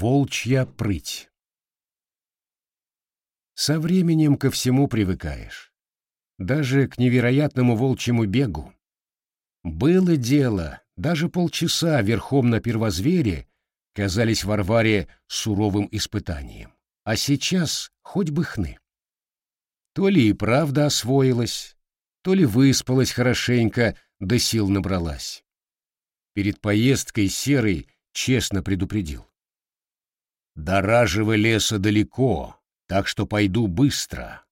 Волчья прыть Со временем ко всему привыкаешь. Даже к невероятному волчьему бегу. Было дело, даже полчаса верхом на первозвере казались Варваре суровым испытанием. А сейчас хоть бы хны. То ли и правда освоилась, то ли выспалась хорошенько, да сил набралась. Перед поездкой Серый честно предупредил. До леса далеко, так что пойду быстро.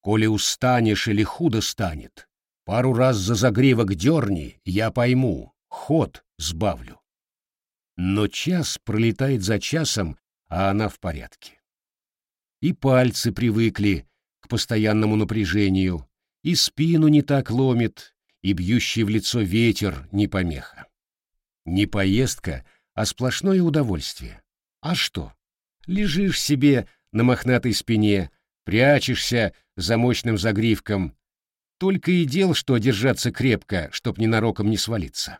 Коли устанешь или худо станет, пару раз за загривок дерни, я пойму, ход сбавлю. Но час пролетает за часом, а она в порядке. И пальцы привыкли к постоянному напряжению, и спину не так ломит, и бьющий в лицо ветер не помеха. Не поездка, а сплошное удовольствие. А что? Лежишь себе на мохнатой спине, прячешься за мощным загривком. Только и дел, что держаться крепко, чтоб ненароком не свалиться.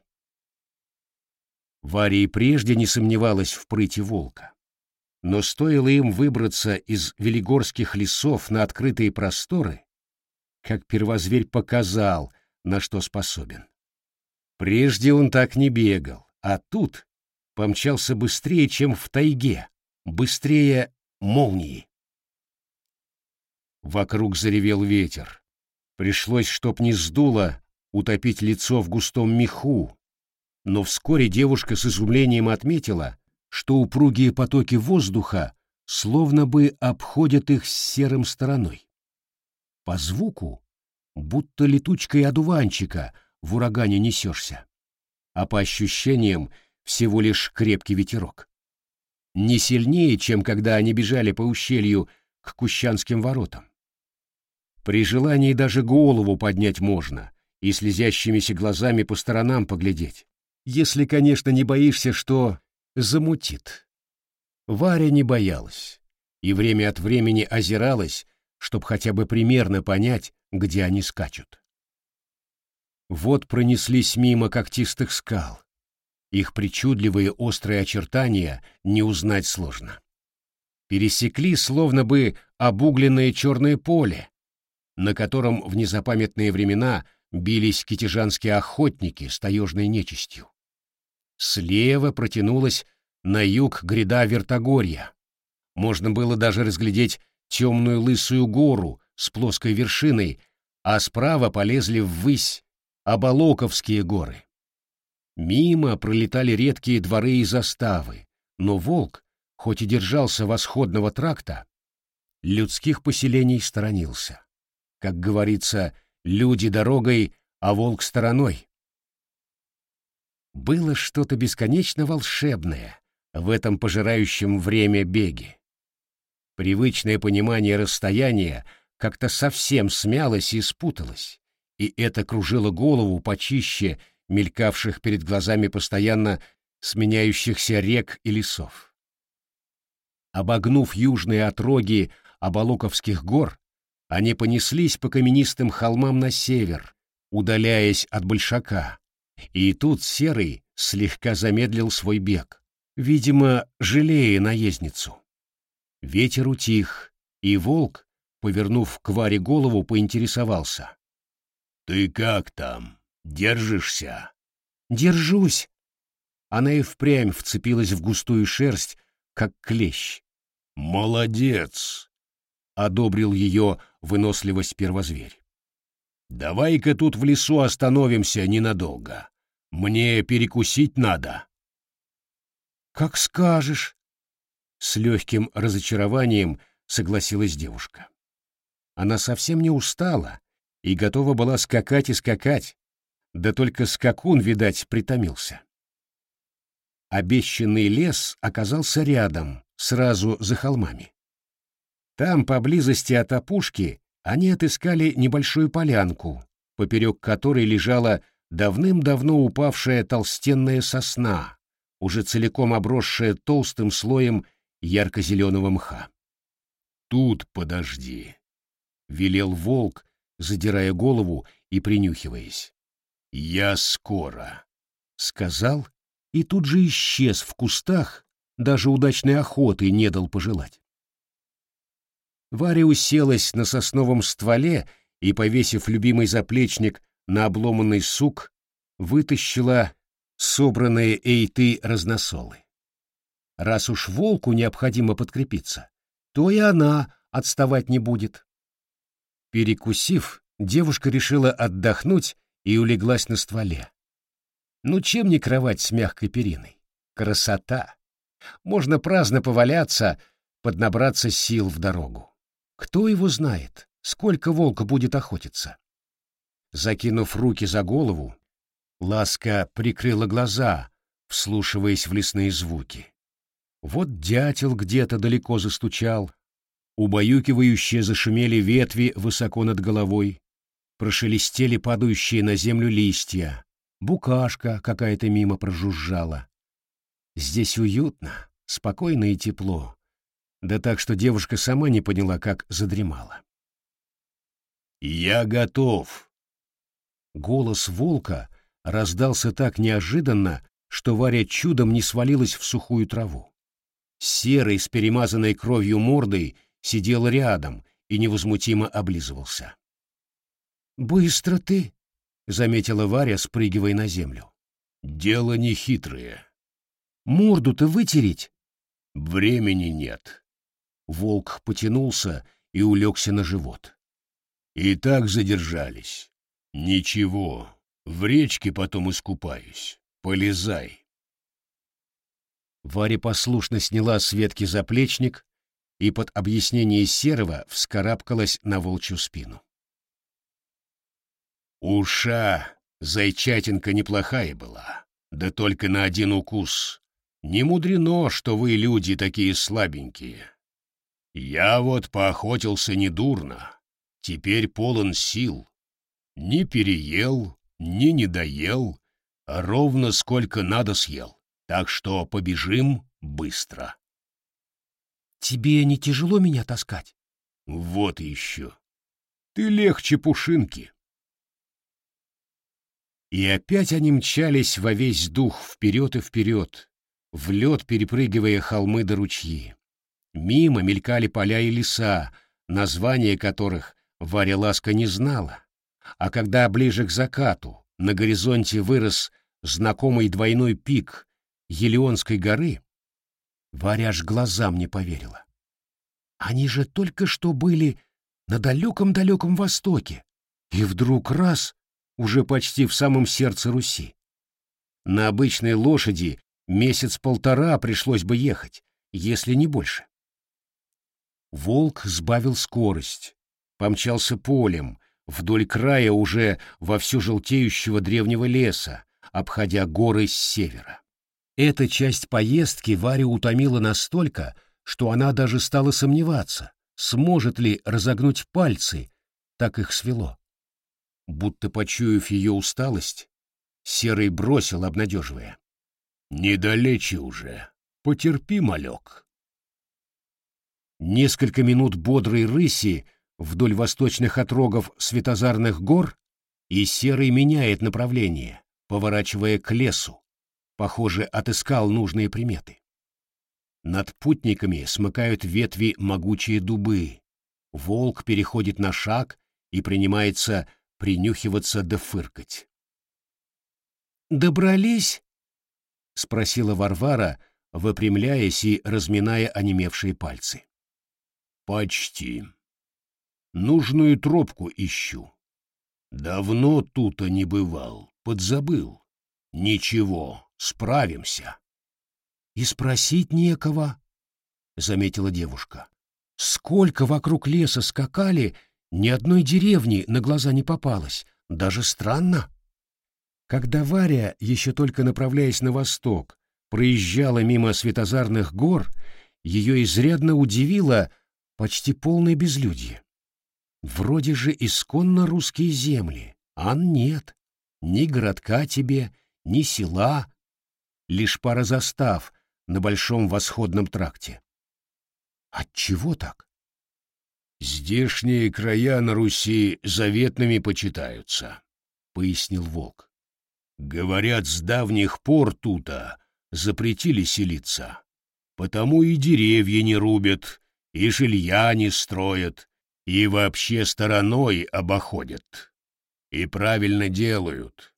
Варя и прежде не сомневалась в прыти волка. Но стоило им выбраться из велигорских лесов на открытые просторы, как первозверь показал, на что способен. Прежде он так не бегал, а тут помчался быстрее, чем в тайге, быстрее молнии. Вокруг заревел ветер. Пришлось, чтоб не сдуло, утопить лицо в густом меху. Но вскоре девушка с изумлением отметила, что упругие потоки воздуха словно бы обходят их с серым стороной. По звуку, будто летучкой одуванчика, в урагане несешься, а по ощущениям всего лишь крепкий ветерок не сильнее, чем когда они бежали по ущелью к Кущанским воротам. При желании даже голову поднять можно и слезящимися глазами по сторонам поглядеть, если, конечно, не боишься, что замутит. Варя не боялась и время от времени озиралась, чтобы хотя бы примерно понять, где они скачут. Вот пронеслись мимо когтистых скал, их причудливые острые очертания не узнать сложно. Пересекли словно бы обугленное черное поле, на котором в незапамятные времена бились китежанские охотники с таежной нечистью. Слева протянулась на юг гряда Вертогорья. Можно было даже разглядеть темную лысую гору с плоской вершиной, а справа полезли ввысь Оболоковские горы. Мимо пролетали редкие дворы и заставы, но волк, хоть и держался восходного тракта, людских поселений сторонился. Как говорится, люди дорогой, а волк стороной. Было что-то бесконечно волшебное в этом пожирающем время беге. Привычное понимание расстояния как-то совсем смялось и спуталось, и это кружило голову почище мелькавших перед глазами постоянно сменяющихся рек и лесов. Обогнув южные отроги Оболоковских гор, они понеслись по каменистым холмам на север, удаляясь от Большака, и тут Серый слегка замедлил свой бег, видимо, жалея наездницу. Ветер утих, и волк, повернув к Варе голову, поинтересовался. «Ты как там?» Держишься? Держусь. Она и впрямь вцепилась в густую шерсть, как клещ. Молодец! Одобрил ее выносливость первозверь. Давай-ка тут в лесу остановимся ненадолго. Мне перекусить надо. Как скажешь. С легким разочарованием согласилась девушка. Она совсем не устала и готова была скакать и скакать, да только скакун, видать, притомился. Обещанный лес оказался рядом, сразу за холмами. Там, поблизости от опушки, они отыскали небольшую полянку, поперек которой лежала давным-давно упавшая толстенная сосна, уже целиком обросшая толстым слоем ярко-зеленого мха. «Тут подожди», — велел волк, задирая голову и принюхиваясь. «Я скоро», — сказал, и тут же исчез в кустах, даже удачной охоты не дал пожелать. Варя уселась на сосновом стволе и, повесив любимый заплечник на обломанный сук, вытащила собранные эйты разносолы. Раз уж волку необходимо подкрепиться, то и она отставать не будет. Перекусив, девушка решила отдохнуть и улеглась на стволе. Ну чем не кровать с мягкой периной? Красота! Можно праздно поваляться, поднабраться сил в дорогу. Кто его знает, сколько волка будет охотиться? Закинув руки за голову, Ласка прикрыла глаза, вслушиваясь в лесные звуки. Вот дятел где-то далеко застучал, убаюкивающие зашумели ветви высоко над головой, прошелестели падающие на землю листья, букашка какая-то мимо прожужжала. Здесь уютно, спокойно и тепло, да так, что девушка сама не поняла, как задремала. «Я готов!» Голос волка раздался так неожиданно, что Варя чудом не свалилась в сухую траву. Серый с перемазанной кровью мордой сидел рядом и невозмутимо облизывался. «Быстро ты!» — заметила Варя, спрыгивая на землю. «Дело нехитрое. Морду-то вытереть?» «Времени нет». Волк потянулся и улегся на живот. «И так задержались. Ничего, в речке потом искупаюсь. Полезай». Варя послушно сняла с ветки заплечник и под объяснение Серого вскарабкалась на волчью спину. Уша, зайчатинка неплохая была, да только на один укус. Не мудрено, что вы, люди, такие слабенькие. Я вот поохотился недурно, теперь полон сил. Не переел, не недоел, а ровно сколько надо съел. Так что побежим быстро. Тебе не тяжело меня таскать? Вот еще. Ты легче пушинки. И опять они мчались во весь дух вперед и вперед, в лед перепрыгивая холмы до ручьи. Мимо мелькали поля и леса, названия которых Варя Ласка не знала. А когда ближе к закату на горизонте вырос знакомый двойной пик Елеонской горы, Варя аж глазам не поверила. Они же только что были на далеком-далеком востоке, и вдруг раз — уже почти в самом сердце Руси. На обычной лошади месяц-полтора пришлось бы ехать, если не больше. Волк сбавил скорость, помчался полем, вдоль края уже вовсю желтеющего древнего леса, обходя горы с севера. Эта часть поездки Варю утомила настолько, что она даже стала сомневаться, сможет ли разогнуть пальцы, так их свело. Будто почуяв ее усталость, Серый бросил, обнадеживая. «Недалече уже. Потерпи, малек». Несколько минут бодрой рыси вдоль восточных отрогов Светозарных гор, и Серый меняет направление, поворачивая к лесу, похоже, отыскал нужные приметы. Над путниками смыкают ветви могучие дубы. Волк переходит на шаг и принимается принюхиваться да фыркать. «Добрались?» — спросила Варвара, выпрямляясь и разминая онемевшие пальцы. «Почти. Нужную тропку ищу. Давно тут не бывал, подзабыл. Ничего, Справимся. И спросить некого, — заметила девушка. Сколько вокруг леса скакали, ни одной деревни на глаза не попалось. Даже странно. Когда Варя, еще только направляясь на восток, проезжала мимо светозарных гор, ее изрядно удивило почти полное безлюдье. Вроде же исконно русские земли, а нет. Ни городка тебе, ни села, лишь пара застав на большом восходном тракте. Отчего так? Здешние края на Руси заветными почитаются, пояснил волк. Говорят, с давних пор тута запретили селиться. Потому и деревья не рубят, и жилья не строят, и вообще стороной обоходят. И правильно делают.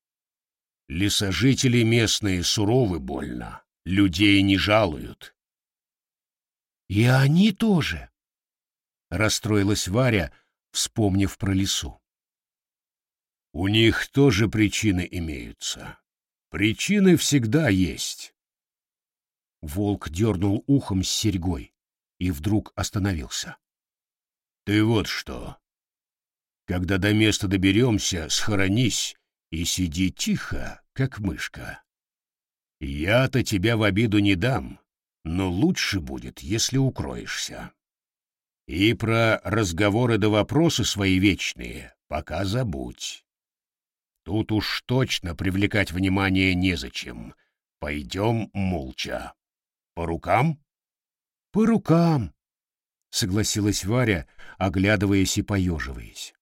Лесожители местные суровы больно, людей не жалуют. И они тоже, — расстроилась Варя, вспомнив про лесу. У них тоже причины имеются. Причины всегда есть. Волк дернул ухом с серьгой и вдруг остановился. Ты вот что. Когда до места доберемся, схоронись и сиди тихо, как мышка. Я-то тебя в обиду не дам, но лучше будет, если укроешься. И про разговоры да вопросы свои вечные пока забудь. Тут уж точно привлекать внимание незачем. Пойдем молча. По рукам? По рукам, согласилась Варя, оглядываясь и поеживаясь.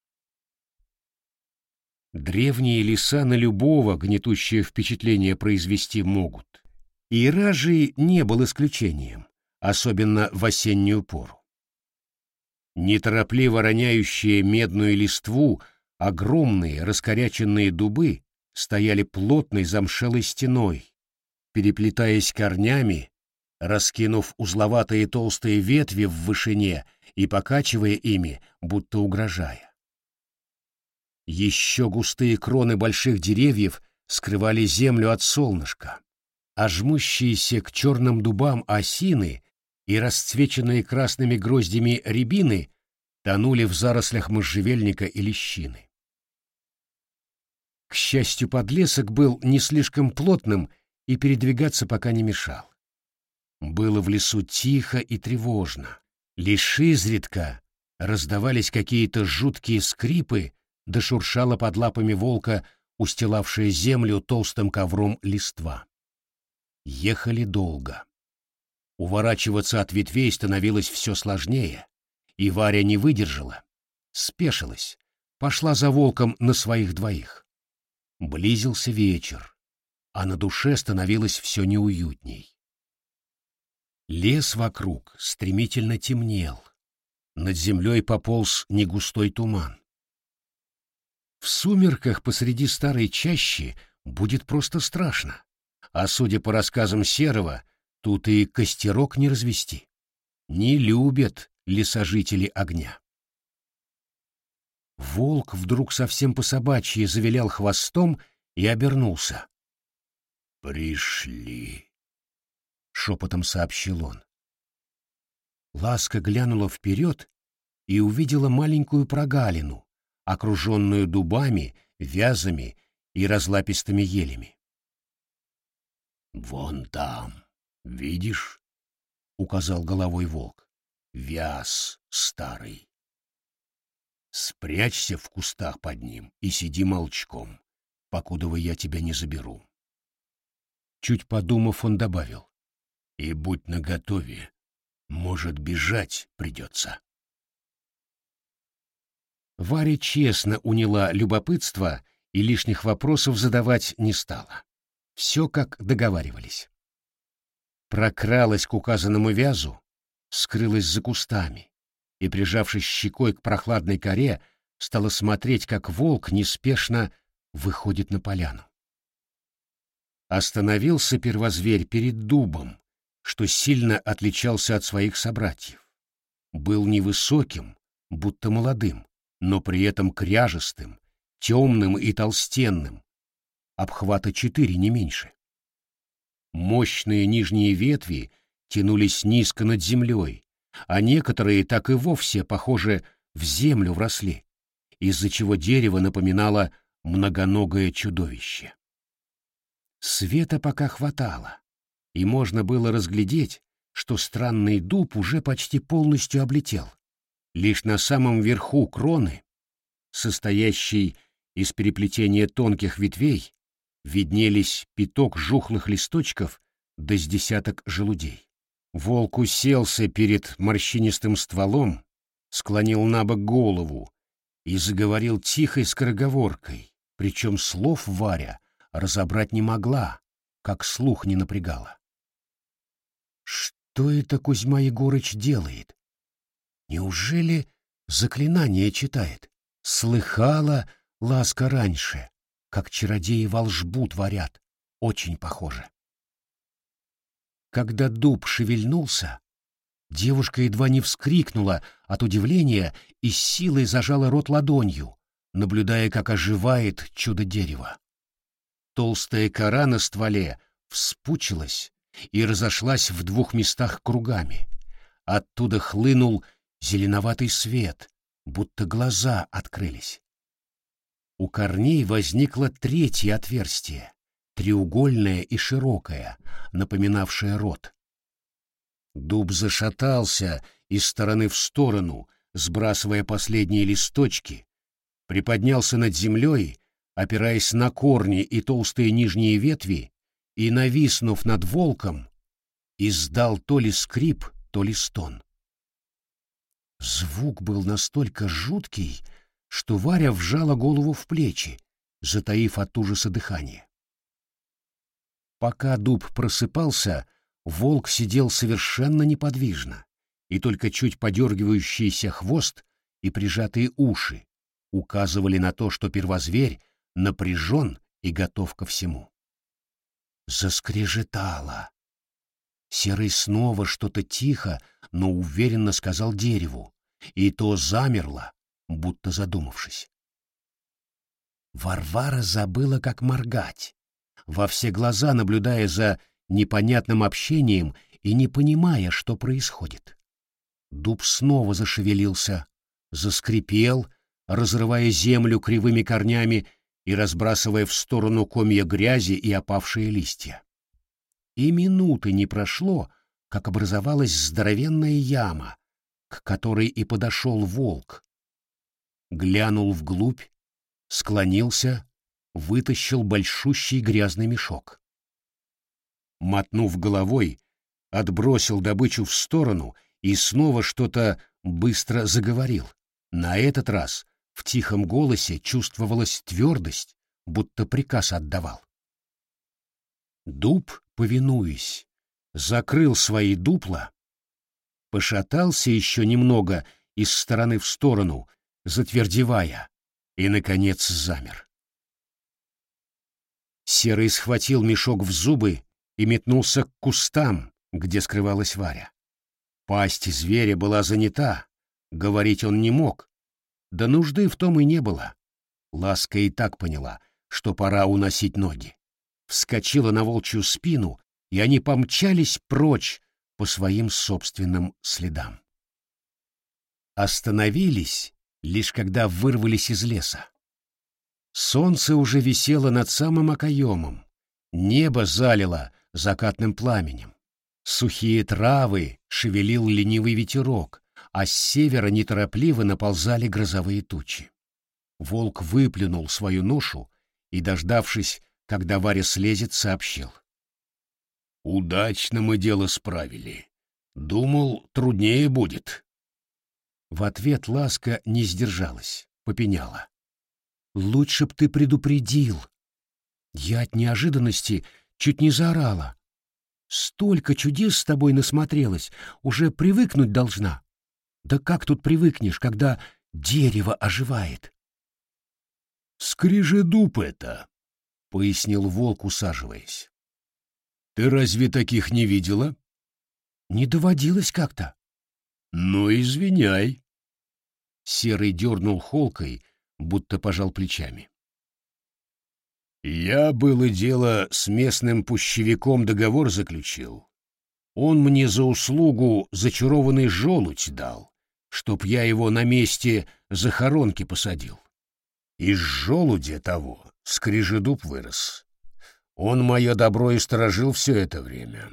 Древние леса на любого гнетущее впечатление произвести могут. И Ражи не был исключением, особенно в осеннюю пору. Неторопливо роняющие медную листву огромные раскоряченные дубы стояли плотной замшелой стеной, переплетаясь корнями, раскинув узловатые толстые ветви в вышине и покачивая ими, будто угрожая. Еще густые кроны больших деревьев скрывали землю от солнышка, а жмущиеся к черным дубам осины и расцвеченные красными гроздями рябины тонули в зарослях можжевельника и лещины. К счастью, подлесок был не слишком плотным и передвигаться пока не мешал. Было в лесу тихо и тревожно. Лишь изредка раздавались какие-то жуткие скрипы, да шуршала под лапами волка, устилавшая землю толстым ковром листва. Ехали долго. Уворачиваться от ветвей становилось все сложнее, и Варя не выдержала, спешилась, пошла за волком на своих двоих. Близился вечер, а на душе становилось все неуютней. Лес вокруг стремительно темнел. Над землей пополз негустой туман. В сумерках посреди старой чащи будет просто страшно. А судя по рассказам Серого, тут и костерок не развести. Не любят лесожители огня. Волк вдруг совсем по-собачьи завилял хвостом и обернулся. «Пришли!» шепотом сообщил он. Ласка глянула вперед и увидела маленькую прогалину, окруженную дубами, вязами и разлапистыми елями. «Вон там, видишь?» — указал головой волк. «Вяз старый. Спрячься в кустах под ним и сиди молчком, покуда я тебя не заберу». Чуть подумав, он добавил. И будь наготове, может, бежать придется. Варя честно уняла любопытство и лишних вопросов задавать не стала. Все как договаривались. Прокралась к указанному вязу, скрылась за кустами и, прижавшись щекой к прохладной коре, стала смотреть, как волк неспешно выходит на поляну. Остановился первозверь перед дубом, что сильно отличался от своих собратьев. Был невысоким, будто молодым, но при этом кряжестым, темным и толстенным, обхвата четыре не меньше. Мощные нижние ветви тянулись низко над землей, а некоторые так и вовсе, похоже, в землю вросли, из-за чего дерево напоминало многоногое чудовище. Света пока хватало, и можно было разглядеть, что странный дуб уже почти полностью облетел. Лишь на самом верху кроны, состоящей из переплетения тонких ветвей, виднелись пяток жухлых листочков да с десяток желудей. Волк уселся перед морщинистым стволом, склонил на бок голову и заговорил тихой скороговоркой, причем слов Варя разобрать не могла, как слух не напрягала. Что это Кузьма Егорыч делает? Неужели заклинание читает? Слыхала ласка раньше, как чародеи волжбу творят. Очень похоже. Когда дуб шевельнулся, девушка едва не вскрикнула от удивления и силой зажала рот ладонью, наблюдая, как оживает чудо дерева. Толстая кора на стволе вспучилась и разошлась в двух местах кругами. Оттуда хлынул зеленоватый свет, будто глаза открылись. У корней возникло третье отверстие, треугольное и широкое, напоминавшее рот. Дуб зашатался из стороны в сторону, сбрасывая последние листочки, приподнялся над землей, опираясь на корни и толстые нижние ветви, и, нависнув над волком, издал то ли скрип, то ли стон. Звук был настолько жуткий, что Варя вжала голову в плечи, затаив от ужаса дыхание. Пока дуб просыпался, волк сидел совершенно неподвижно, и только чуть подергивающийся хвост и прижатые уши указывали на то, что первозверь напряжен и готов ко всему. Заскрежетало. Серый снова что-то тихо, но уверенно сказал дереву, и то замерло, будто задумавшись. Варвара забыла, как моргать, во все глаза наблюдая за непонятным общением и не понимая, что происходит. Дуб снова зашевелился, заскрипел, разрывая землю кривыми корнями и разбрасывая в сторону комья грязи и опавшие листья. И минуты не прошло, как образовалась здоровенная яма, к которой и подошел волк. Глянул вглубь, склонился, вытащил большущий грязный мешок. Мотнув головой, отбросил добычу в сторону и снова что-то быстро заговорил. На этот раз в тихом голосе чувствовалась твердость, будто приказ отдавал. Дуб, повинуясь, закрыл свои дупла, пошатался еще немного из стороны в сторону, затвердевая, и, наконец, замер. Серый схватил мешок в зубы и метнулся к кустам, где скрывалась Варя. Пасть зверя была занята, говорить он не мог, да нужды в том и не было. Ласка и так поняла, что пора уносить ноги. Вскочила на волчью спину, и они помчались прочь по своим собственным следам. Остановились, лишь когда вырвались из леса. Солнце уже висело над самым окоемом, небо залило закатным пламенем. Сухие травы шевелил ленивый ветерок, а с севера неторопливо наползали грозовые тучи. Волк выплюнул свою ношу и, дождавшись, когда Варя слезет, сообщил. «Удачно мы дело справили. Думал, труднее будет». В ответ Ласка не сдержалась, попеняла. «Лучше б ты предупредил». Я от неожиданности чуть не заорала. «Столько чудес с тобой насмотрелась, уже привыкнуть должна». Да как тут привыкнешь, когда дерево оживает? «Скрижедуб это», — пояснил волк, усаживаясь. «Ты разве таких не видела?» «Не доводилось как-то». «Ну, извиняй». Серый дернул холкой, будто пожал плечами. «Я, было дело, с местным пущевиком договор заключил. Он мне за услугу зачарованный желудь дал чтоб я его на месте захоронки посадил. Из желудя того скрижедуб вырос. Он мое добро и сторожил все это время.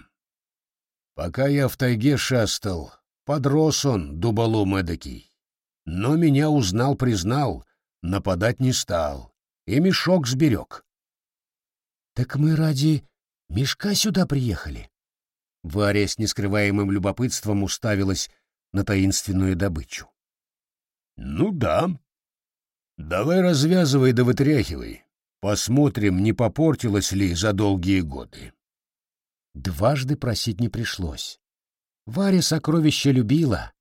Пока я в тайге шастал, подрос он, дуболом эдакий. Но меня узнал, признал, нападать не стал, и мешок сберег. — Так мы ради мешка сюда приехали? Варя с нескрываемым любопытством уставилась на таинственную добычу. «Ну да. Давай развязывай да вытряхивай. Посмотрим, не попортилось ли за долгие годы». Дважды просить не пришлось. Варя сокровища любила,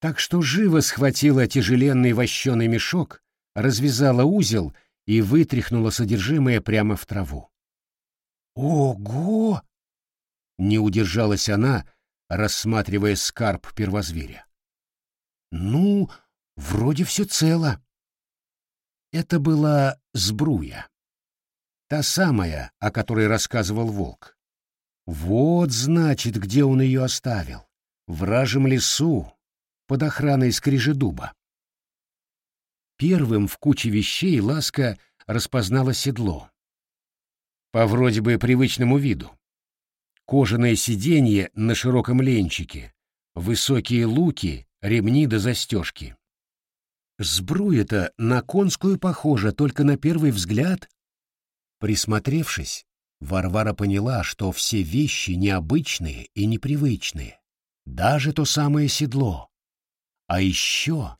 так что живо схватила тяжеленный вощеный мешок, развязала узел и вытряхнула содержимое прямо в траву. «Ого!» — не удержалась она, рассматривая скарб первозверя. «Ну, вроде все цело». Это была сбруя. Та самая, о которой рассказывал волк. Вот, значит, где он ее оставил. В вражем лесу, под охраной скрижедуба. Первым в куче вещей Ласка распознала седло. По вроде бы привычному виду. Кожаное сиденье на широком ленчике, высокие луки, ремни до застежки. Сбруя-то на конскую похожа только на первый взгляд. Присмотревшись, Варвара поняла, что все вещи необычные и непривычные, даже то самое седло. А еще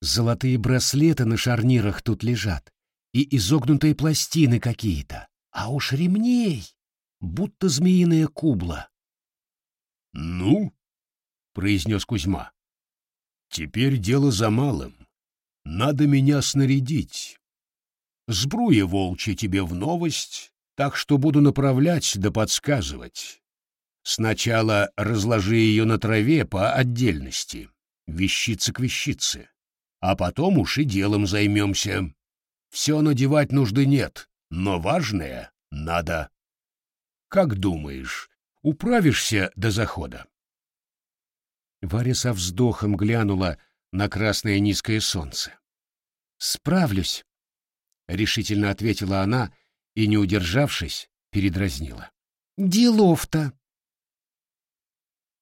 золотые браслеты на шарнирах тут лежат и изогнутые пластины какие-то, а уж ремней, будто змеиная кубла. — Ну, — произнес Кузьма, — теперь дело за малым. Надо меня снарядить. Сбруя волчья тебе в новость, так что буду направлять да подсказывать. Сначала разложи ее на траве по отдельности вещица к вещице. А потом уж и делом займемся. Все надевать нужды нет, но важное надо. Как думаешь, управишься до захода? Варя со вздохом глянула на красное низкое солнце. «Справлюсь», — решительно ответила она и, не удержавшись, передразнила. «Делов-то!»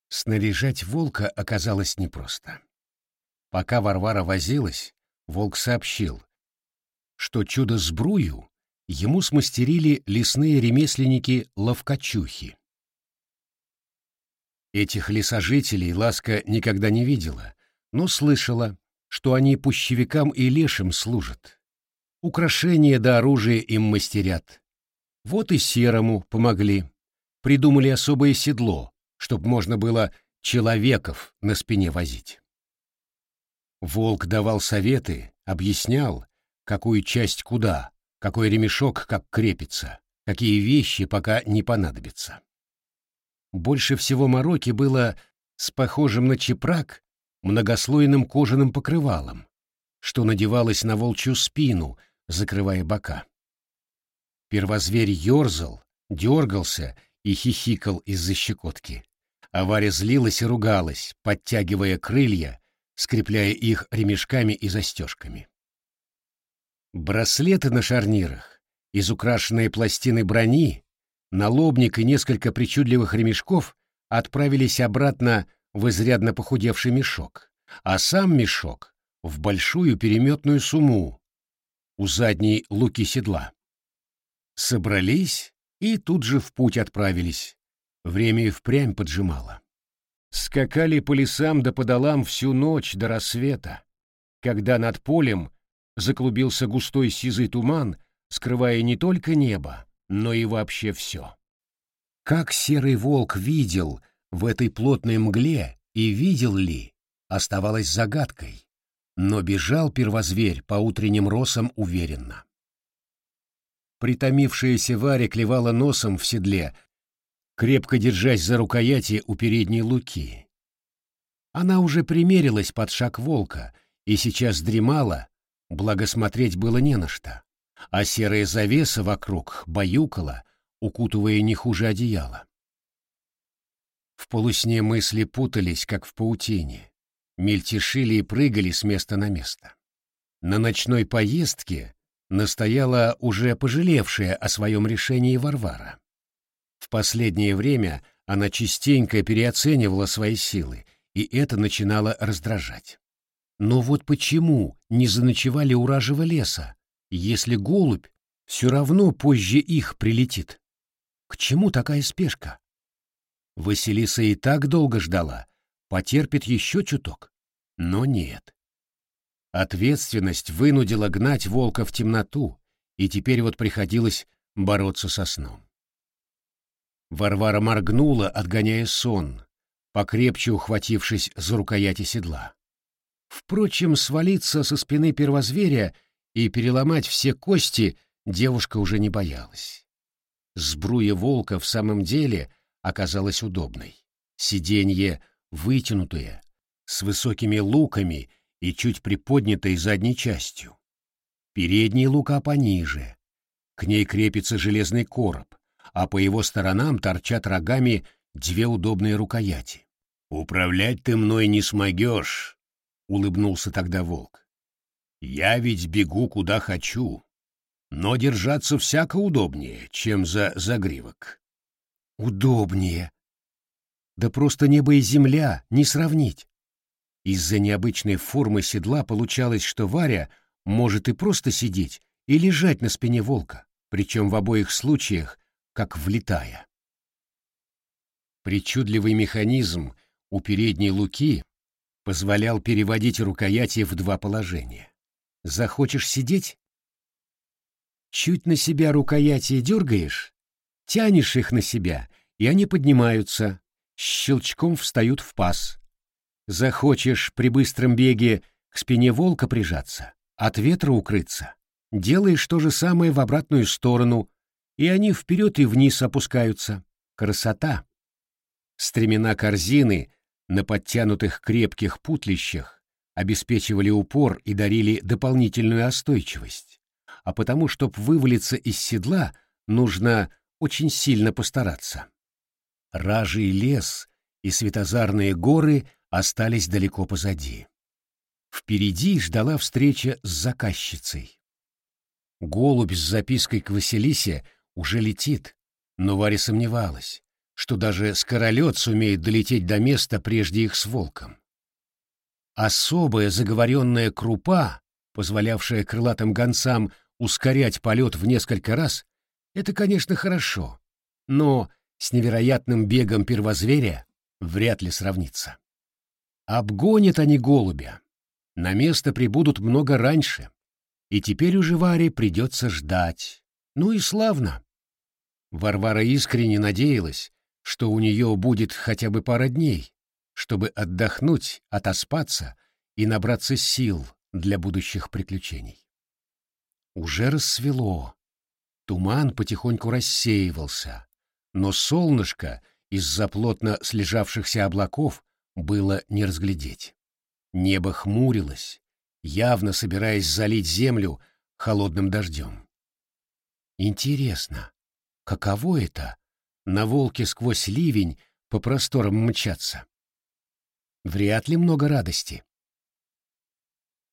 Снаряжать волка оказалось непросто. Пока Варвара возилась, волк сообщил, что чудо-сбрую ему смастерили лесные ремесленники-ловкачухи. Этих лесожителей Ласка никогда не видела, но слышала, что они пущевикам и лешим служат. Украшения да оружие им мастерят. Вот и серому помогли. Придумали особое седло, чтобы можно было человеков на спине возить. Волк давал советы, объяснял, какую часть куда, какой ремешок как крепится, какие вещи пока не понадобятся. Больше всего мороки было с похожим на чепрак многослойным кожаным покрывалом, что надевалось на волчью спину, закрывая бока. Первозверь ерзал, дергался и хихикал из-за щекотки. А злилась и ругалась, подтягивая крылья, скрепляя их ремешками и застежками. Браслеты на шарнирах, изукрашенные пластины брони, налобник и несколько причудливых ремешков отправились обратно в изрядно похудевший мешок, а сам мешок — в большую переметную сумму у задней луки седла. Собрались и тут же в путь отправились. Время и впрямь поджимало. Скакали по лесам да по долам всю ночь до рассвета, когда над полем заклубился густой сизый туман, скрывая не только небо, но и вообще все. Как серый волк видел в этой плотной мгле и видел ли, оставалось загадкой, но бежал первозверь по утренним росам уверенно. Притомившаяся Варя клевала носом в седле, крепко держась за рукояти у передней луки. Она уже примерилась под шаг волка и сейчас дремала, благо смотреть было не на что, а серая завеса вокруг баюкала, укутывая не хуже одеяла. В полусне мысли путались, как в паутине, мельтешили и прыгали с места на место. На ночной поездке настояла уже пожалевшая о своем решении Варвара. В последнее время она частенько переоценивала свои силы, и это начинало раздражать. Но вот почему не заночевали у ражего леса, если голубь все равно позже их прилетит? К чему такая спешка? Василиса и так долго ждала, потерпит еще чуток. Но нет. Ответственность вынудила гнать волка в темноту, и теперь вот приходилось бороться со сном. Варвара моргнула, отгоняя сон, покрепче ухватившись за рукояти седла. Впрочем, свалиться со спины первозверя и переломать все кости девушка уже не боялась. Сбруя волка в самом деле оказалась удобной. Сиденье вытянутое, с высокими луками и чуть приподнятой задней частью. Передний лука пониже. К ней крепится железный короб, а по его сторонам торчат рогами две удобные рукояти. «Управлять ты мной не смогешь», — улыбнулся тогда волк. «Я ведь бегу куда хочу, но держаться всяко удобнее, чем за загривок». «Удобнее», да просто небо и земля не сравнить. Из-за необычной формы седла получалось, что Варя может и просто сидеть, и лежать на спине волка, причем в обоих случаях, как влетая. Причудливый механизм у передней луки позволял переводить рукояти в два положения. Захочешь сидеть? Чуть на себя рукояти дергаешь, тянешь их на себя, и они поднимаются, щелчком встают в паз. Захочешь при быстром беге к спине волка прижаться, от ветра укрыться, делаешь то же самое в обратную сторону, и они вперед и вниз опускаются. Красота! Стремена корзины на подтянутых крепких путлищах обеспечивали упор и дарили дополнительную остойчивость. А потому, чтобы вывалиться из седла, нужно очень сильно постараться. Ражий лес и светозарные горы остались далеко позади. Впереди ждала встреча с заказчицей. Голубь с запиской к Василисе уже летит, но Варя сомневалась, что даже скоролет сумеет долететь до места прежде их с волком. Особая заговоренная крупа, позволявшая крылатым гонцам ускорять полет в несколько раз, это, конечно, хорошо, но с невероятным бегом первозверя вряд ли сравнится. Обгонят они голубя. На место прибудут много раньше. И теперь уже Варе придется ждать. Ну и славно. Варвара искренне надеялась, что у нее будет хотя бы пара дней, чтобы отдохнуть, отоспаться и набраться сил для будущих приключений. Уже рассвело. Туман потихоньку рассеивался, но солнышко из-за плотно слежавшихся облаков было не разглядеть. Небо хмурилось, явно собираясь залить землю холодным дождем. Интересно, каково это — на волке сквозь ливень по просторам мчаться? Вряд ли много радости.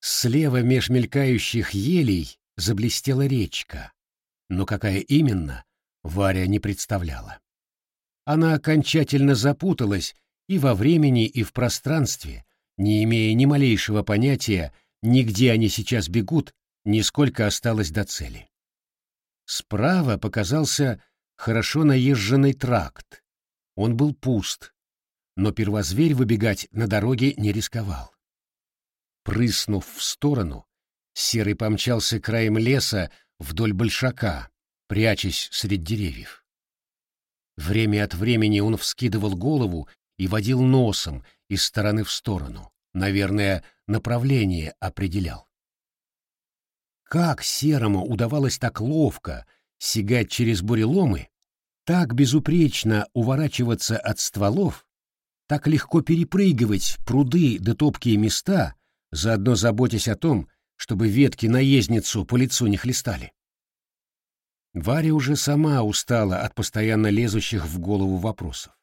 Слева меж мелькающих елей заблестела речка, но какая именно, Варя не представляла. Она окончательно запуталась и во времени, и в пространстве, не имея ни малейшего понятия, ни где они сейчас бегут, ни сколько осталось до цели. Справа показался хорошо наезженный тракт. Он был пуст, но первозверь выбегать на дороге не рисковал. Прыснув в сторону, Серый помчался краем леса вдоль большака, прячась среди деревьев. Время от времени он вскидывал голову и водил носом из стороны в сторону, наверное, направление определял. Как Серому удавалось так ловко сигать через буреломы, так безупречно уворачиваться от стволов, так легко перепрыгивать пруды да топкие места, заодно заботясь о том, чтобы ветки наездницу по лицу не хлестали. Варя уже сама устала от постоянно лезущих в голову вопросов.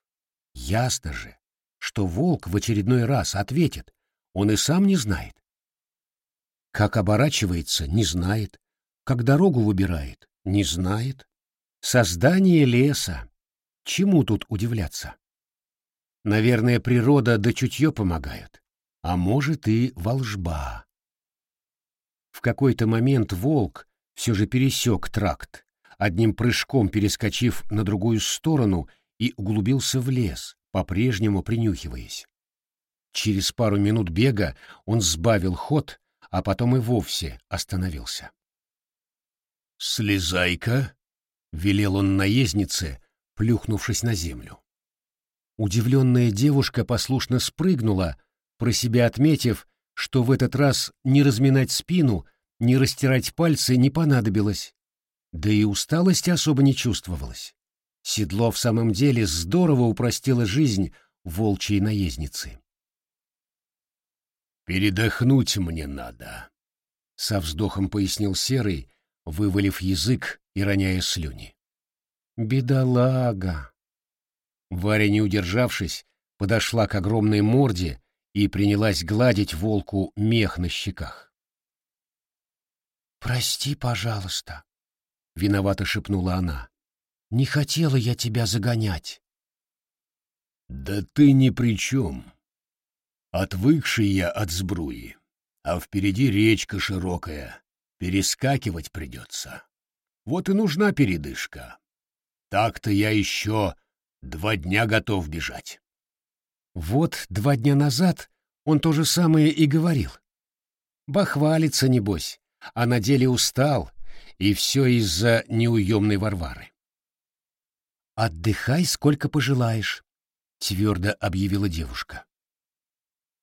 Ясно же, что волк в очередной раз ответит, он и сам не знает. Как оборачивается, не знает. Как дорогу выбирает, не знает. Создание леса. Чему тут удивляться? Наверное, природа да чутье помогают. А может и волжба. В какой-то момент волк все же пересек тракт, одним прыжком перескочив на другую сторону и углубился в лес, по-прежнему принюхиваясь. Через пару минут бега он сбавил ход, а потом и вовсе остановился. «Слезай-ка!» — велел он наезднице, плюхнувшись на землю. Удивленная девушка послушно спрыгнула, про себя отметив, что в этот раз не разминать спину, не растирать пальцы не понадобилось. Да и усталости особо не чувствовалось. Седло в самом деле здорово упростило жизнь волчьей наездницы. «Передохнуть мне надо», — со вздохом пояснил Серый, вывалив язык и роняя слюни. «Бедолага!» Варя, не удержавшись, подошла к огромной морде и принялась гладить волку мех на щеках. «Прости, пожалуйста», — виновато шепнула она. «Не хотела я тебя загонять». «Да ты ни при чем. Отвыкший я от сбруи, а впереди речка широкая, перескакивать придется. Вот и нужна передышка. Так-то я еще два дня готов бежать». Вот два дня назад он то же самое и говорил. Бахвалится, небось, а на деле устал, и все из-за неуемной Варвары. «Отдыхай, сколько пожелаешь», — твердо объявила девушка.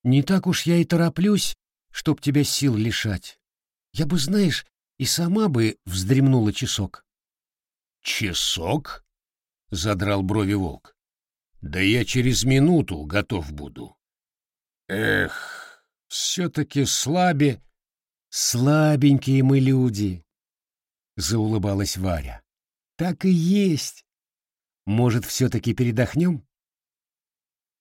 «Не так уж я и тороплюсь, чтоб тебя сил лишать. Я бы, знаешь, и сама бы вздремнула часок». «Часок?» — задрал брови волк. «Да я через минуту готов буду». «Эх, все-таки слабе...» «Слабенькие мы люди», — заулыбалась Варя. «Так и есть. Может, все-таки передохнем?»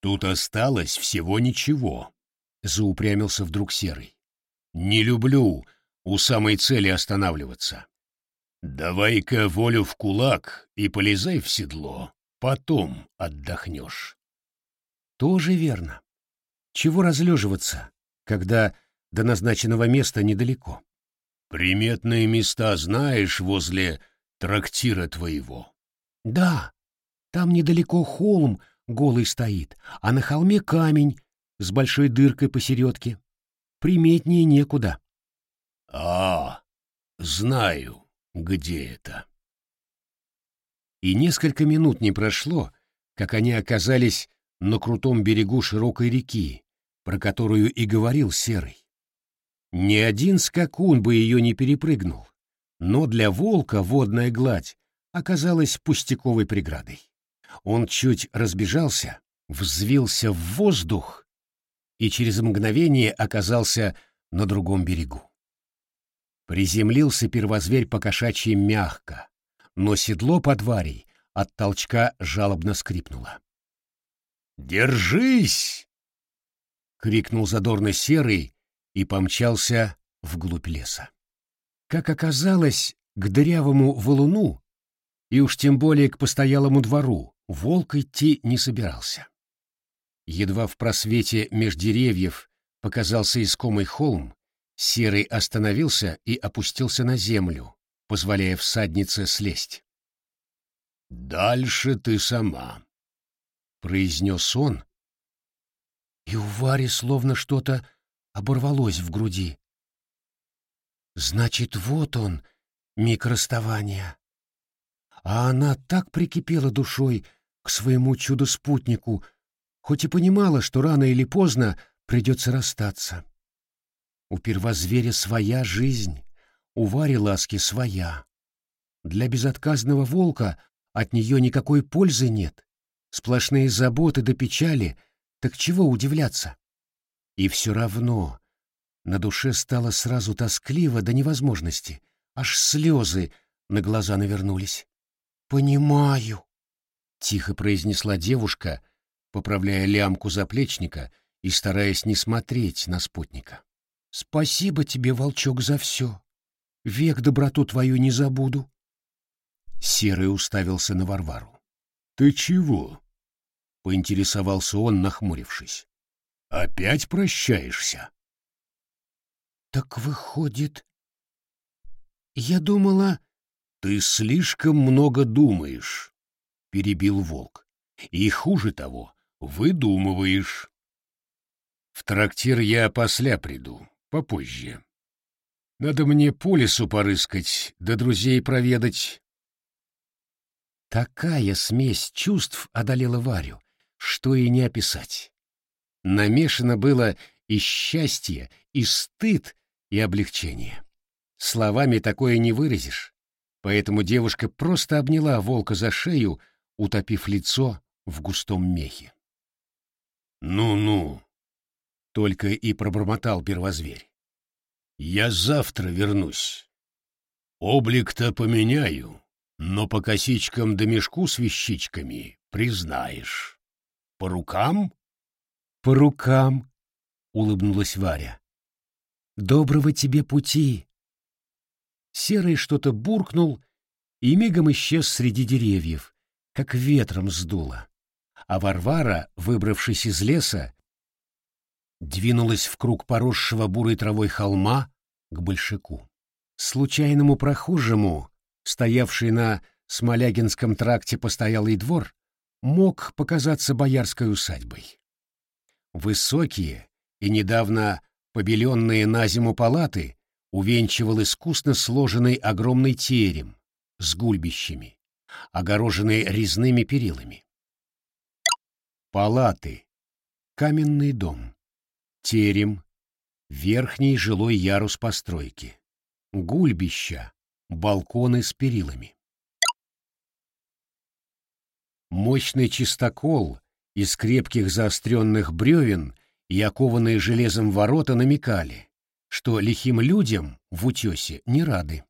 «Тут осталось всего ничего», — заупрямился вдруг Серый. «Не люблю у самой цели останавливаться. Давай-ка волю в кулак и полезай в седло, потом отдохнешь». «Тоже верно. Чего разлеживаться, когда до назначенного места недалеко. Приметные места знаешь возле трактира твоего? Да, там недалеко холм голый стоит, а на холме камень с большой дыркой посередке. Приметнее некуда. А, знаю, где это. И несколько минут не прошло, как они оказались на крутом берегу широкой реки, про которую и говорил Серый. Ни один скакун бы ее не перепрыгнул, но для волка водная гладь оказалась пустяковой преградой. Он чуть разбежался, взвился в воздух и через мгновение оказался на другом берегу. Приземлился первозверь покошачьи мягко, но седло под варей от толчка жалобно скрипнуло. «Держись!» — крикнул задорно серый, и помчался вглубь леса. Как оказалось, к дырявому валуну, и уж тем более к постоялому двору, волк идти не собирался. Едва в просвете меж деревьев показался искомый холм, Серый остановился и опустился на землю, позволяя всаднице слезть. «Дальше ты сама», — произнес он. И у Вари словно что-то оборвалось в груди. Значит, вот он, миг расставания. А она так прикипела душой к своему чудо-спутнику, хоть и понимала, что рано или поздно придется расстаться. У первозверя своя жизнь, у Вари ласки своя. Для безотказного волка от нее никакой пользы нет. Сплошные заботы до печали, так чего удивляться? И все равно на душе стало сразу тоскливо до невозможности, аж слезы на глаза навернулись. «Понимаю», — тихо произнесла девушка, поправляя лямку заплечника и стараясь не смотреть на спутника. «Спасибо тебе, волчок, за все. Век доброту твою не забуду». Серый уставился на Варвару. «Ты чего?» — поинтересовался он, нахмурившись. Опять прощаешься? Так выходит... Я думала... Ты слишком много думаешь, перебил волк. И хуже того, выдумываешь. В трактир я после приду, попозже. Надо мне по лесу порыскать, да друзей проведать. Такая смесь чувств одолела Варю, что и не описать. Намешано было и счастье, и стыд, и облегчение. Словами такое не выразишь, поэтому девушка просто обняла волка за шею, утопив лицо в густом мехе. «Ну-ну», — только и пробормотал первозверь. «Я завтра вернусь. Облик-то поменяю, но по косичкам да мешку с вещичками признаешь. По рукам?» «По рукам», — улыбнулась Варя. «Доброго тебе пути!» Серый что-то буркнул и мигом исчез среди деревьев, как ветром сдуло. А Варвара, выбравшись из леса, двинулась в круг поросшего бурой травой холма к большаку. Случайному прохожему, стоявший на Смолягинском тракте постоялый двор, мог показаться боярской усадьбой. Высокие и недавно побеленные на зиму палаты увенчивал искусно сложенный огромный терем с гульбищами, огороженный резными перилами. Палаты. Каменный дом. Терем. Верхний жилой ярус постройки. Гульбища. Балконы с перилами. Мощный чистокол из крепких заостренных бревен и окованные железом ворота намекали, что лихим людям в утесе не рады.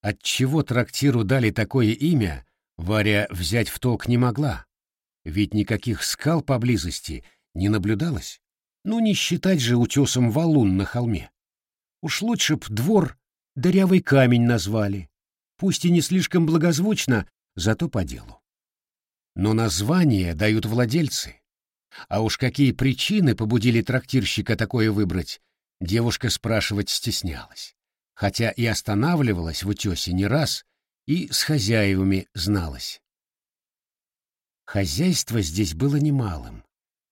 Отчего трактиру дали такое имя, Варя взять в толк не могла, ведь никаких скал поблизости не наблюдалось. Ну, не считать же утесом валун на холме. Уж лучше б двор дырявый камень назвали, пусть и не слишком благозвучно, зато по делу. Но название дают владельцы. А уж какие причины побудили трактирщика такое выбрать, девушка спрашивать стеснялась. Хотя и останавливалась в утесе не раз, и с хозяевами зналась. Хозяйство здесь было немалым.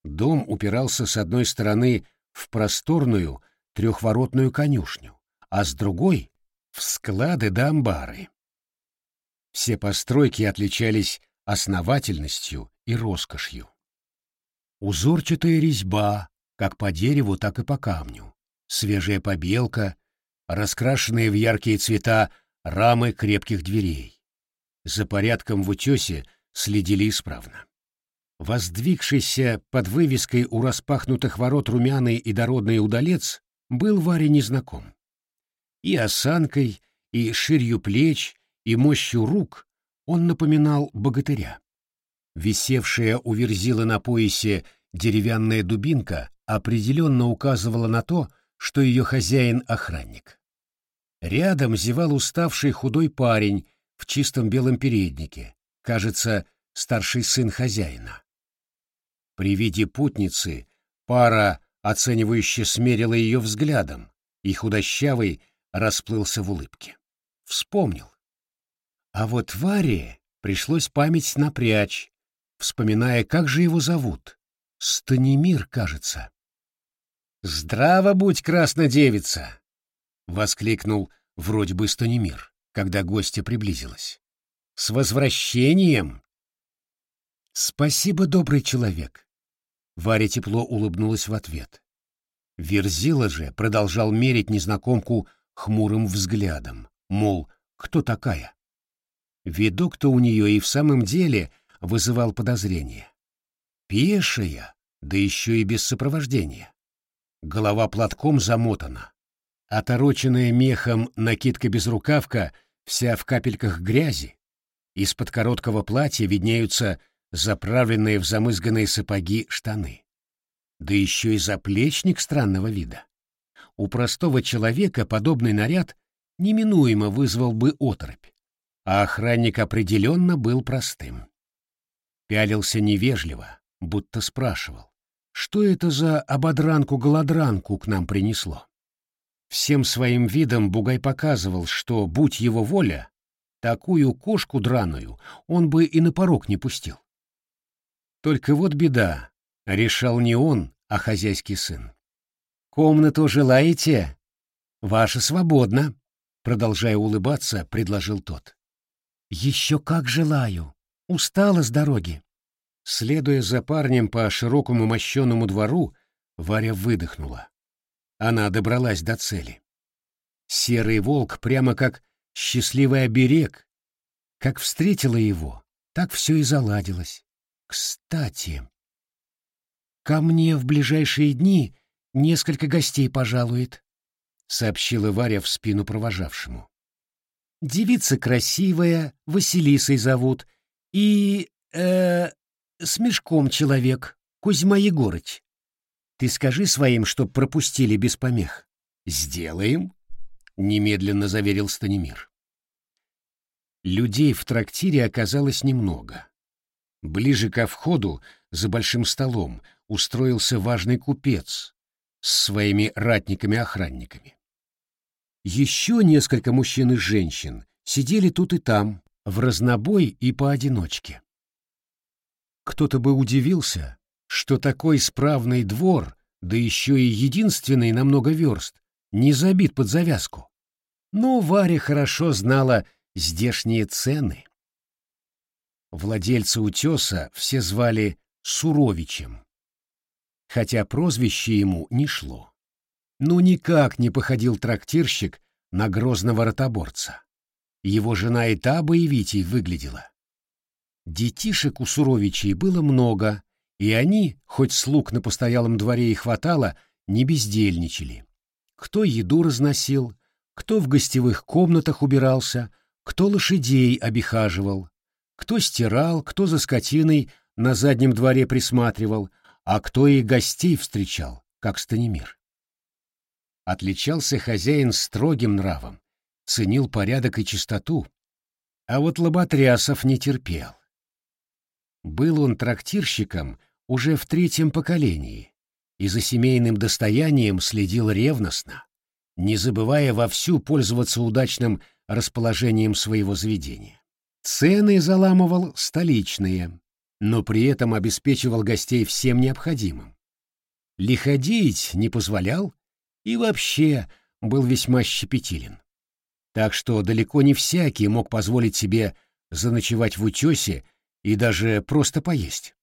Дом упирался с одной стороны в просторную трехворотную конюшню, а с другой — в склады да амбары. Все постройки отличались основательностью и роскошью. Узорчатая резьба, как по дереву, так и по камню, свежая побелка, раскрашенные в яркие цвета рамы крепких дверей. За порядком в утесе следили исправно. Воздвигшийся под вывеской у распахнутых ворот румяный и дородный удалец был Варе незнаком. И осанкой, и ширью плеч, и мощью рук он напоминал богатыря. Висевшая у верзила на поясе деревянная дубинка определенно указывала на то, что ее хозяин — охранник. Рядом зевал уставший худой парень в чистом белом переднике, кажется, старший сын хозяина. При виде путницы пара оценивающе смерила ее взглядом, и худощавый расплылся в улыбке. Вспомнил. А вот Варе пришлось память напрячь, вспоминая, как же его зовут. Станимир, кажется. «Здраво будь, краснодевица!» — воскликнул вроде бы Станимир, когда гостья приблизилась. «С возвращением!» «Спасибо, добрый человек!» Варя тепло улыбнулась в ответ. Верзила же продолжал мерить незнакомку хмурым взглядом, мол, кто такая? Видок-то у нее и в самом деле вызывал подозрение. Пешая, да еще и без сопровождения. Голова платком замотана. Отороченная мехом накидка-безрукавка вся в капельках грязи. Из-под короткого платья виднеются заправленные в замызганные сапоги штаны. Да еще и заплечник странного вида. У простого человека подобный наряд неминуемо вызвал бы оторопь а охранник определенно был простым. Пялился невежливо, будто спрашивал, что это за ободранку-голодранку к нам принесло. Всем своим видом Бугай показывал, что, будь его воля, такую кошку драную он бы и на порог не пустил. Только вот беда, решал не он, а хозяйский сын. «Комнату желаете? Ваша свободна», — продолжая улыбаться, предложил тот. «Еще как желаю. Устала с дороги». Следуя за парнем по широкому мощенному двору, Варя выдохнула. Она добралась до цели. Серый волк прямо как счастливый оберег. Как встретила его, так все и заладилось. Кстати, ко мне в ближайшие дни несколько гостей пожалует, сообщила Варя в спину провожавшему. Девица красивая, Василисой зовут, и... э с мешком человек, Кузьма Егорыч. Ты скажи своим, чтоб пропустили без помех. Сделаем, немедленно заверил Станимир. Людей в трактире оказалось немного. Ближе ко входу, за большим столом, устроился важный купец с своими ратниками-охранниками. Еще несколько мужчин и женщин сидели тут и там, в разнобой и поодиночке. Кто-то бы удивился, что такой справный двор, да еще и единственный на много верст, не забит под завязку. Но Варя хорошо знала здешние цены. Владельца утеса все звали Суровичем, хотя прозвище ему не шло ну никак не походил трактирщик на грозного ротоборца. Его жена и та боевитей выглядела. Детишек у Суровичей было много, и они, хоть слуг на постоялом дворе и хватало, не бездельничали. Кто еду разносил, кто в гостевых комнатах убирался, кто лошадей обихаживал, кто стирал, кто за скотиной на заднем дворе присматривал, а кто и гостей встречал, как Станимир. Отличался хозяин строгим нравом, ценил порядок и чистоту, а вот Лоботрясов не терпел. Был он трактирщиком уже в третьем поколении и за семейным достоянием следил ревностно, не забывая вовсю пользоваться удачным расположением своего заведения. Цены заламывал столичные, но при этом обеспечивал гостей всем необходимым. Лиходеять не позволял и вообще был весьма щепетилен. Так что далеко не всякий мог позволить себе заночевать в утесе и даже просто поесть.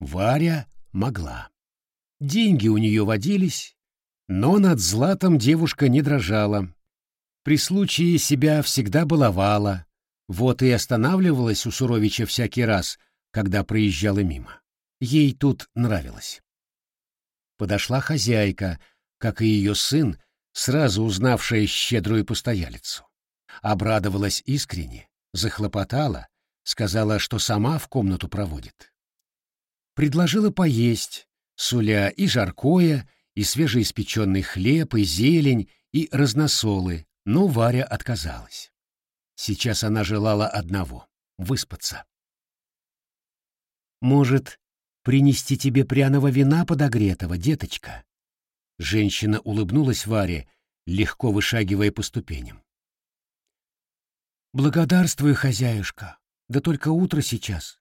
Варя могла. Деньги у нее водились, но над златом девушка не дрожала. При случае себя всегда баловала, вот и останавливалась у Суровича всякий раз, когда проезжала мимо. Ей тут нравилось. Подошла хозяйка, как и ее сын, сразу узнавшая щедрую постоялицу. Обрадовалась искренне, захлопотала, сказала, что сама в комнату проводит. Предложила поесть, суля и жаркое, и свежеиспеченный хлеб, и зелень, и разносолы, но Варя отказалась. Сейчас она желала одного — выспаться. «Может, принести тебе пряного вина подогретого, деточка?» Женщина улыбнулась Варе, легко вышагивая по ступеням. «Благодарствую, хозяюшка, да только утро сейчас.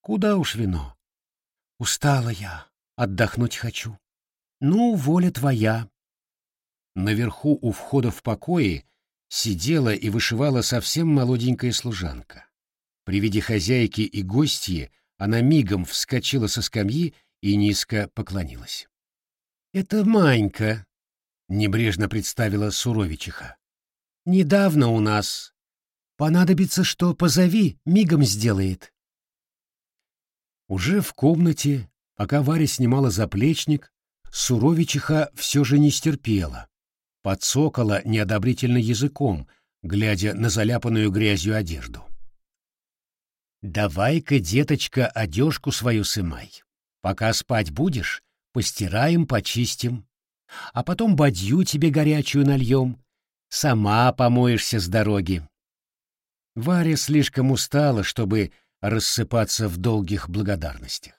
Куда уж вино? Устала я, отдохнуть хочу. Ну, воля твоя». Наверху у входа в покои сидела и вышивала совсем молоденькая служанка. При виде хозяйки и гостьи она мигом вскочила со скамьи и низко поклонилась. «Это Манька», — небрежно представила Суровичиха. «Недавно у нас. Понадобится, что позови, мигом сделает». Уже в комнате, пока Варя снимала заплечник, Суровичиха все же не стерпела. Подсокала неодобрительно языком, глядя на заляпанную грязью одежду. «Давай-ка, деточка, одежку свою сымай. Пока спать будешь, постираем, почистим, а потом бадью тебе горячую нальем, сама помоешься с дороги. Варя слишком устала, чтобы рассыпаться в долгих благодарностях.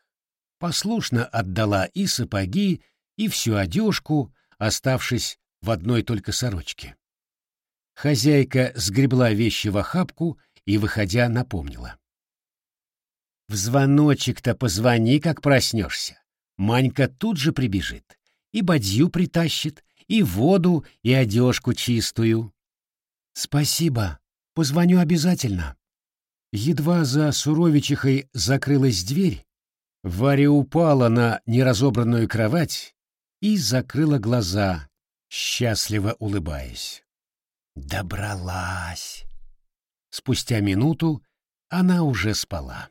Послушно отдала и сапоги, и всю одежку, оставшись в одной только сорочке. Хозяйка сгребла вещи в охапку и, выходя, напомнила. «В звоночек-то позвони, как проснешься. Манька тут же прибежит, и бадью притащит, и воду, и одежку чистую. Спасибо, позвоню обязательно. Едва за Суровичихой закрылась дверь, Варя упала на неразобранную кровать и закрыла глаза, счастливо улыбаясь. Добралась. Спустя минуту она уже спала.